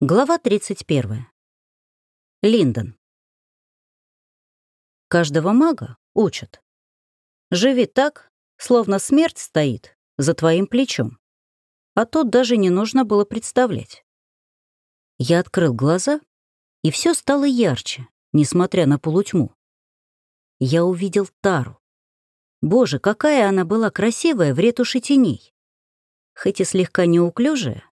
Глава 31. Линдон. Каждого мага учат. Живи так, словно смерть стоит за твоим плечом. А тут даже не нужно было представлять. Я открыл глаза, и все стало ярче, несмотря на полутьму. Я увидел Тару. Боже, какая она была красивая в ретуши теней. Хоть и слегка неуклюжая,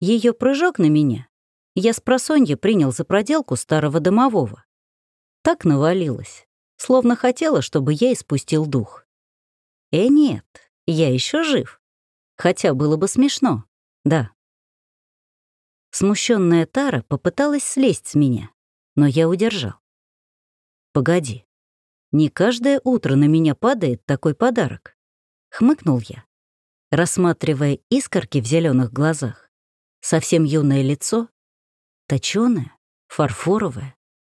ее прыжок на меня я с просонья принял за проделку старого домового. Так навалилась, словно хотела, чтобы я испустил дух. Э, нет, я еще жив. Хотя было бы смешно, да. Смущенная Тара попыталась слезть с меня, но я удержал. Погоди, не каждое утро на меня падает такой подарок. Хмыкнул я, рассматривая искорки в зеленых глазах, совсем юное лицо точёное, фарфоровое,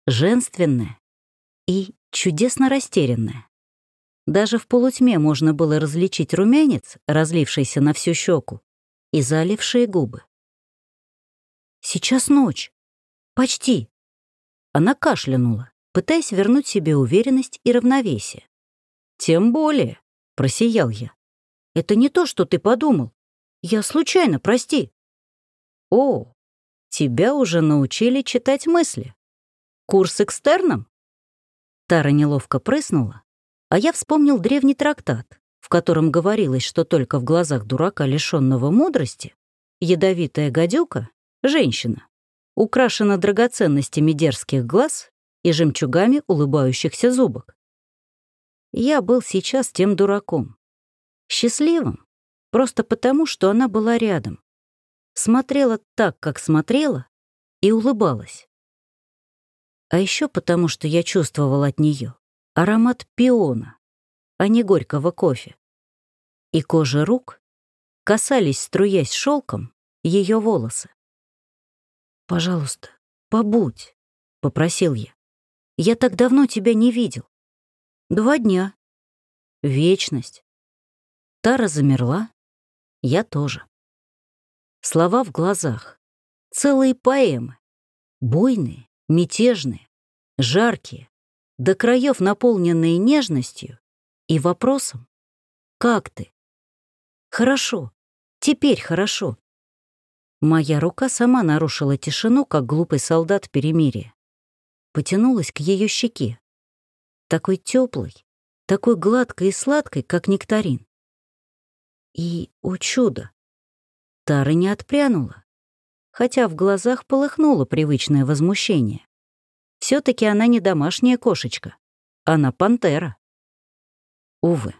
женственное и чудесно растерянное. Даже в полутьме можно было различить румянец, разлившийся на всю щеку, и залившие губы. «Сейчас ночь. Почти». Она кашлянула, пытаясь вернуть себе уверенность и равновесие. «Тем более», — просиял я. «Это не то, что ты подумал. Я случайно, прости». «О, Тебя уже научили читать мысли. Курс экстерном?» Тара неловко прыснула, а я вспомнил древний трактат, в котором говорилось, что только в глазах дурака, лишенного мудрости, ядовитая гадюка — женщина, украшена драгоценностями дерзких глаз и жемчугами улыбающихся зубок. Я был сейчас тем дураком. Счастливым, просто потому, что она была рядом, смотрела так, как смотрела, и улыбалась. А еще потому, что я чувствовал от нее аромат пиона, а не горького кофе. И кожа рук касались, струясь шелком, ее волосы. «Пожалуйста, побудь», — попросил я. «Я так давно тебя не видел. Два дня. Вечность». Тара замерла, я тоже. Слова в глазах. Целые поэмы. Буйные, мятежные, жаркие, до краев наполненные нежностью и вопросом «Как ты?» «Хорошо. Теперь хорошо». Моя рука сама нарушила тишину, как глупый солдат перемирия. Потянулась к ее щеке. Такой теплой, такой гладкой и сладкой, как нектарин. И, о чудо, Тара не отпрянула, хотя в глазах полыхнуло привычное возмущение. все таки она не домашняя кошечка, она пантера. Увы,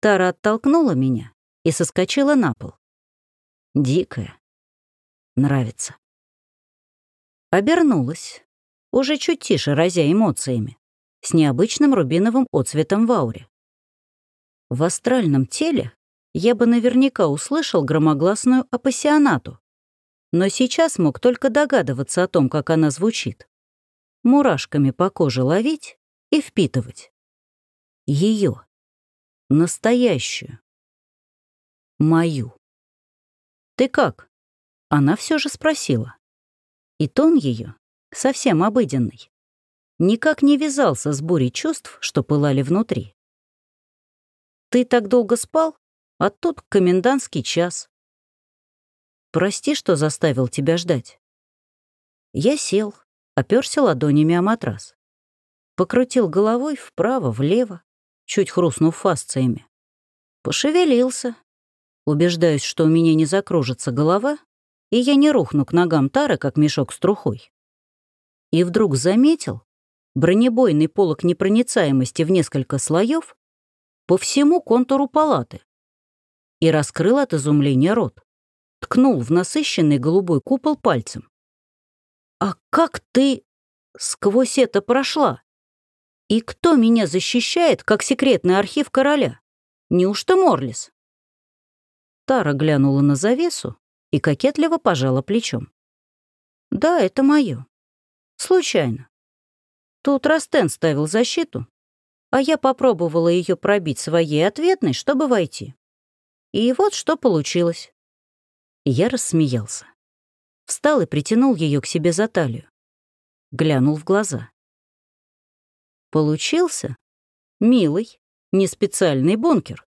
Тара оттолкнула меня и соскочила на пол. Дикая. Нравится. Обернулась, уже чуть тише разя эмоциями, с необычным рубиновым отцветом в ауре. В астральном теле я бы наверняка услышал громогласную апассионату. Но сейчас мог только догадываться о том, как она звучит. Мурашками по коже ловить и впитывать. Ее. Настоящую. Мою. «Ты как?» Она все же спросила. И тон ее совсем обыденный. Никак не вязался с бурей чувств, что пылали внутри. «Ты так долго спал?» А тут комендантский час. Прости, что заставил тебя ждать. Я сел, оперся ладонями о матрас. Покрутил головой вправо-влево, чуть хрустнув фасциями. Пошевелился. Убеждаюсь, что у меня не закружится голова, и я не рухну к ногам Тары, как мешок с трухой. И вдруг заметил бронебойный полок непроницаемости в несколько слоев по всему контуру палаты и раскрыл от изумления рот. Ткнул в насыщенный голубой купол пальцем. «А как ты сквозь это прошла? И кто меня защищает, как секретный архив короля? Неужто Морлис?» Тара глянула на завесу и кокетливо пожала плечом. «Да, это мое. Случайно. Тут Растен ставил защиту, а я попробовала ее пробить своей ответной, чтобы войти. И вот что получилось. Я рассмеялся. Встал и притянул ее к себе за талию. Глянул в глаза. Получился? Милый, не специальный бункер.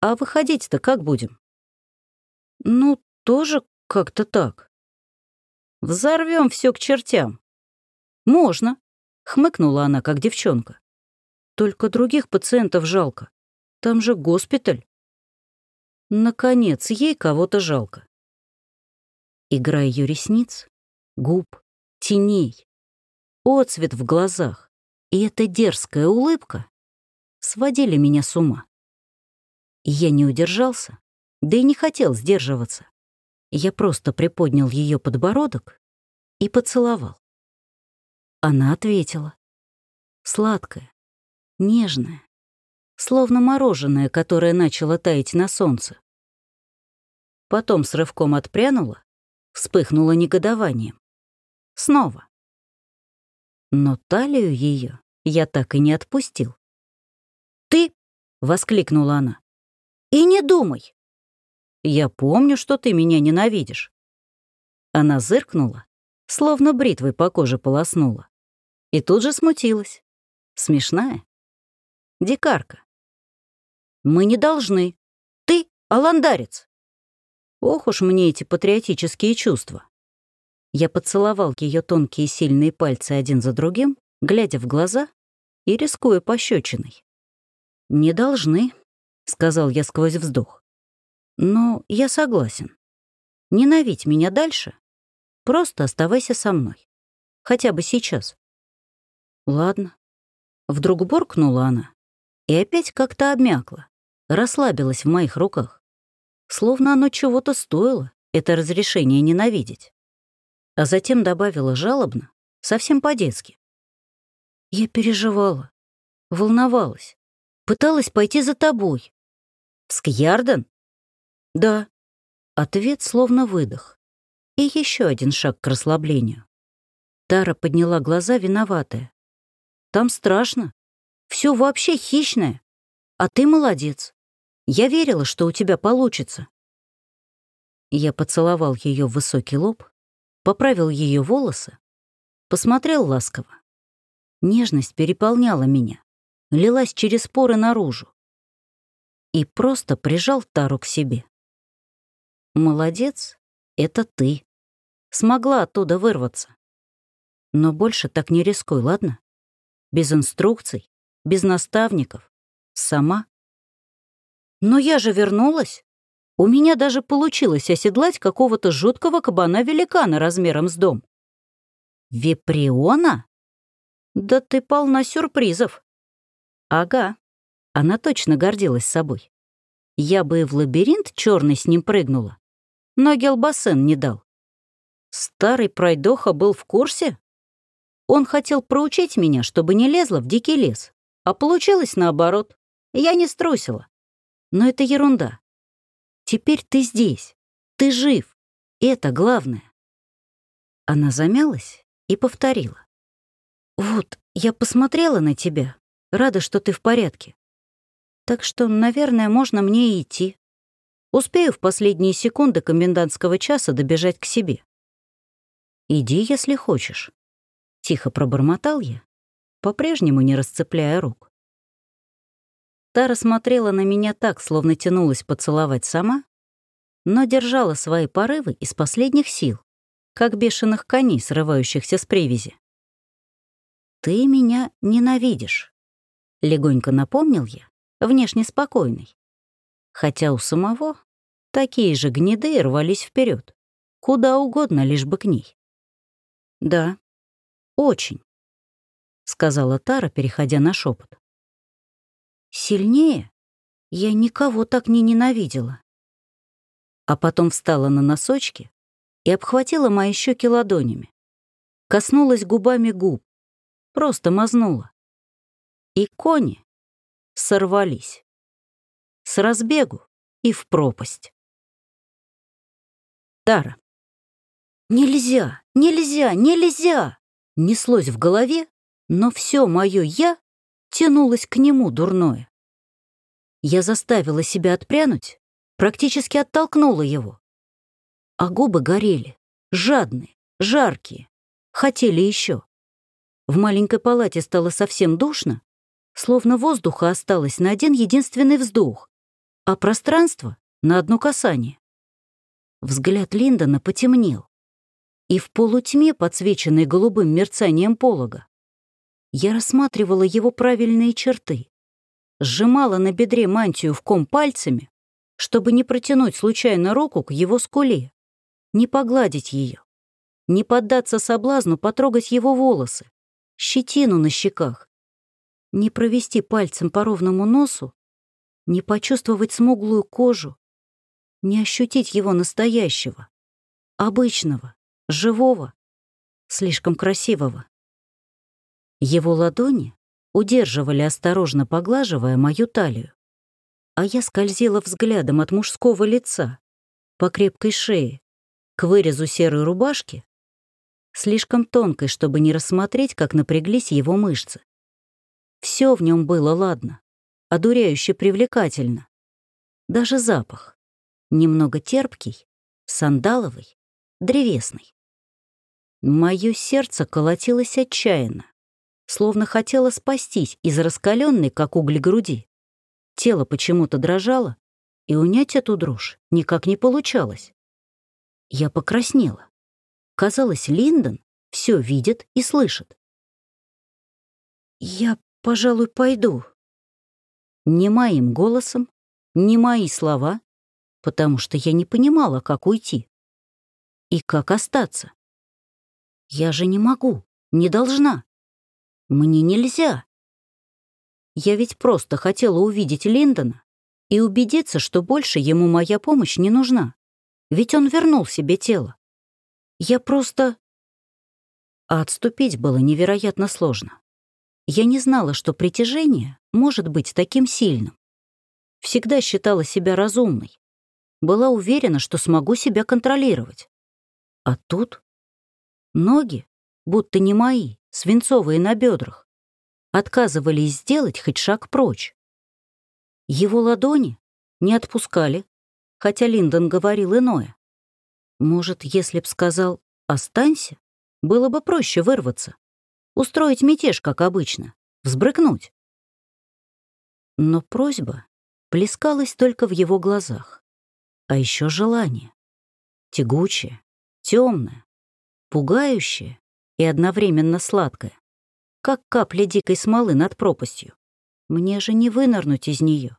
А выходить-то как будем? Ну, тоже как-то так. Взорвем все к чертям. Можно, хмыкнула она, как девчонка. Только других пациентов жалко. Там же госпиталь. Наконец, ей кого-то жалко. Игра ее ресниц, губ, теней, отцвет в глазах и эта дерзкая улыбка сводили меня с ума. Я не удержался, да и не хотел сдерживаться. Я просто приподнял ее подбородок и поцеловал. Она ответила. Сладкая, нежная, словно мороженое, которое начало таять на солнце. Потом с рывком отпрянула, вспыхнула негодованием. Снова. Но талию ее я так и не отпустил. «Ты!» — воскликнула она. «И не думай!» «Я помню, что ты меня ненавидишь». Она зыркнула, словно бритвой по коже полоснула. И тут же смутилась. Смешная. Дикарка. «Мы не должны. Ты — аландарец!» Ох уж мне эти патриотические чувства. Я поцеловал ее тонкие сильные пальцы один за другим, глядя в глаза и рискуя пощечиной. «Не должны», — сказал я сквозь вздох. «Но я согласен. Ненавидь меня дальше. Просто оставайся со мной. Хотя бы сейчас». «Ладно». Вдруг буркнула она и опять как-то обмякла, расслабилась в моих руках. Словно оно чего-то стоило, это разрешение ненавидеть. А затем добавила жалобно, совсем по-детски. Я переживала, волновалась, пыталась пойти за тобой. Скьярден? Да. Ответ словно выдох. И еще один шаг к расслаблению. Тара подняла глаза, виноватая. Там страшно. Все вообще хищное. А ты молодец. Я верила, что у тебя получится. Я поцеловал ее в высокий лоб, поправил ее волосы, посмотрел ласково. Нежность переполняла меня, лилась через поры наружу. И просто прижал Тару к себе. «Молодец, это ты. Смогла оттуда вырваться. Но больше так не рискуй, ладно? Без инструкций, без наставников. Сама но я же вернулась. У меня даже получилось оседлать какого-то жуткого кабана-великана размером с дом. Виприона? Да ты полна сюрпризов. Ага, она точно гордилась собой. Я бы и в лабиринт черный с ним прыгнула, но Гелбасен не дал. Старый пройдоха был в курсе? Он хотел проучить меня, чтобы не лезла в дикий лес, а получилось наоборот. Я не струсила. Но это ерунда. Теперь ты здесь. Ты жив. Это главное. Она замялась и повторила. «Вот, я посмотрела на тебя. Рада, что ты в порядке. Так что, наверное, можно мне и идти. Успею в последние секунды комендантского часа добежать к себе. Иди, если хочешь». Тихо пробормотал я, по-прежнему не расцепляя рук. Тара смотрела на меня так, словно тянулась поцеловать сама, но держала свои порывы из последних сил, как бешеных коней, срывающихся с привязи. «Ты меня ненавидишь», — легонько напомнил я, внешне спокойный. Хотя у самого такие же гнеды рвались вперед, куда угодно, лишь бы к ней. «Да, очень», — сказала Тара, переходя на шепот. Сильнее? Я никого так не ненавидела. А потом встала на носочки и обхватила мои щеки ладонями. Коснулась губами губ, просто мазнула. И кони сорвались. С разбегу и в пропасть. Тара. «Нельзя! Нельзя! Нельзя!» Неслось в голове, но все мое «я» тянулось к нему дурное. Я заставила себя отпрянуть, практически оттолкнула его. А губы горели, жадные, жаркие, хотели еще. В маленькой палате стало совсем душно, словно воздуха осталось на один единственный вздох, а пространство — на одно касание. Взгляд Линдона потемнел, и в полутьме, подсвеченной голубым мерцанием полога, я рассматривала его правильные черты, сжимала на бедре мантию в ком пальцами, чтобы не протянуть случайно руку к его скуле, не погладить ее, не поддаться соблазну потрогать его волосы, щетину на щеках, не провести пальцем по ровному носу, не почувствовать смуглую кожу, не ощутить его настоящего, обычного, живого, слишком красивого. Его ладони удерживали, осторожно поглаживая мою талию, а я скользила взглядом от мужского лица по крепкой шее к вырезу серой рубашки слишком тонкой, чтобы не рассмотреть, как напряглись его мышцы. Все в нем было ладно, одуряюще привлекательно. Даже запах. Немного терпкий, сандаловый, древесный. Мое сердце колотилось отчаянно, словно хотело спастись из раскаленной, как уголь груди. Тело почему-то дрожало, и унять эту дрожь никак не получалось. Я покраснела. Казалось, Линдон все видит и слышит. «Я, пожалуй, пойду». Не моим голосом, не мои слова, потому что я не понимала, как уйти. И как остаться. Я же не могу, не должна. Мне нельзя. Я ведь просто хотела увидеть Линдона и убедиться, что больше ему моя помощь не нужна. Ведь он вернул себе тело. Я просто... А отступить было невероятно сложно. Я не знала, что притяжение может быть таким сильным. Всегда считала себя разумной. Была уверена, что смогу себя контролировать. А тут ноги, будто не мои, свинцовые на бедрах, отказывались сделать хоть шаг прочь. Его ладони не отпускали, хотя Линдон говорил иное. Может, если б сказал «останься», было бы проще вырваться, устроить мятеж, как обычно, взбрыкнуть. Но просьба плескалась только в его глазах. А еще желание. Тягучее, темное, пугающее и одновременно сладкое, как капля дикой смолы над пропастью. Мне же не вынырнуть из нее.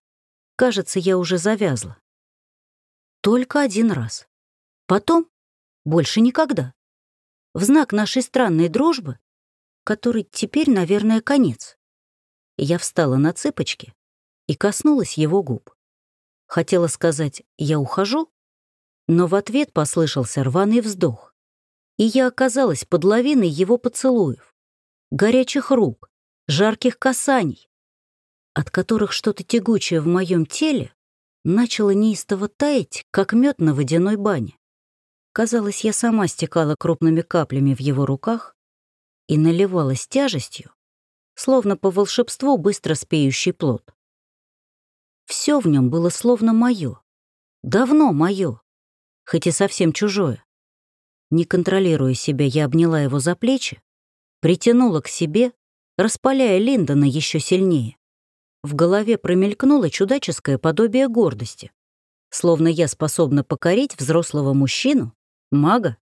Кажется, я уже завязла. Только один раз. Потом больше никогда. В знак нашей странной дружбы, который теперь, наверное, конец. Я встала на цыпочки и коснулась его губ. Хотела сказать «я ухожу», но в ответ послышался рваный вздох, и я оказалась под лавиной его поцелуев, горячих рук, жарких касаний, от которых что-то тягучее в моем теле начало неистово таять, как мед на водяной бане. Казалось, я сама стекала крупными каплями в его руках и наливалась тяжестью, словно по волшебству быстро спеющий плод. Все в нем было словно мое, давно мое, хоть и совсем чужое. Не контролируя себя, я обняла его за плечи, притянула к себе, распаляя Линдона еще сильнее. В голове промелькнуло чудаческое подобие гордости, словно я способна покорить взрослого мужчину Мага?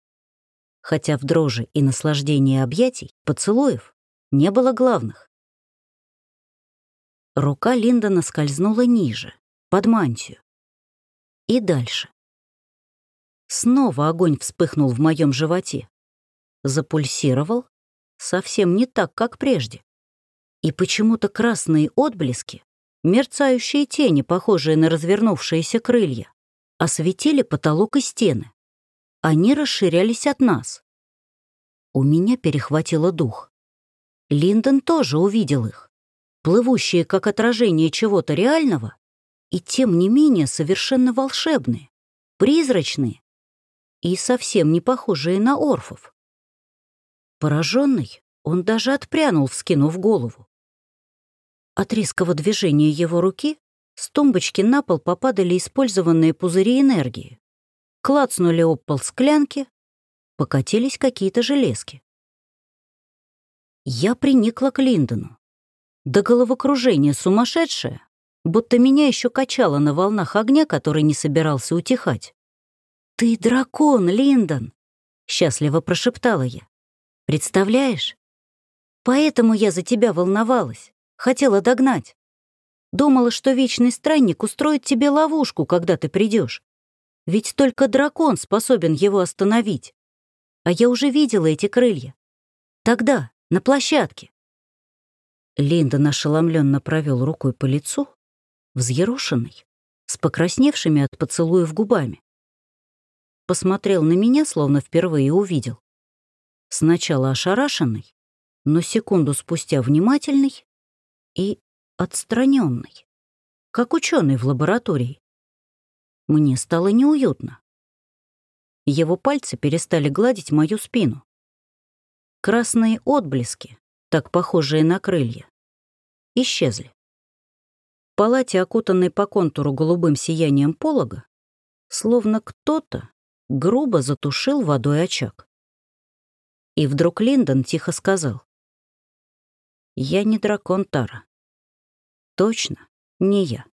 Хотя в дрожи и наслаждении объятий, поцелуев, не было главных. Рука Линдона скользнула ниже, под мантию. И дальше. Снова огонь вспыхнул в моем животе. Запульсировал совсем не так, как прежде. И почему-то красные отблески, мерцающие тени, похожие на развернувшиеся крылья, осветили потолок и стены. Они расширялись от нас. У меня перехватило дух. Линдон тоже увидел их, плывущие как отражение чего-то реального, и тем не менее совершенно волшебные, призрачные и совсем не похожие на орфов. Пораженный, он даже отпрянул, вскинув голову. От резкого движения его руки с тумбочки на пол попадали использованные пузыри энергии клацнули об пол склянки, покатились какие-то железки. Я приникла к Линдону. До головокружения сумасшедшая, будто меня еще качало на волнах огня, который не собирался утихать. «Ты дракон, Линдон!» — счастливо прошептала я. «Представляешь? Поэтому я за тебя волновалась, хотела догнать. Думала, что вечный странник устроит тебе ловушку, когда ты придешь. Ведь только дракон способен его остановить. А я уже видела эти крылья. Тогда, на площадке. Линдон ошеломленно провел рукой по лицу, взъерошенный, с покрасневшими от поцелуев губами. Посмотрел на меня, словно впервые увидел. Сначала ошарашенный, но секунду спустя внимательный и отстраненный, как ученый в лаборатории. Мне стало неуютно. Его пальцы перестали гладить мою спину. Красные отблески, так похожие на крылья, исчезли. В палате, окутанной по контуру голубым сиянием полога, словно кто-то грубо затушил водой очаг. И вдруг Линдон тихо сказал. «Я не дракон Тара. Точно, не я.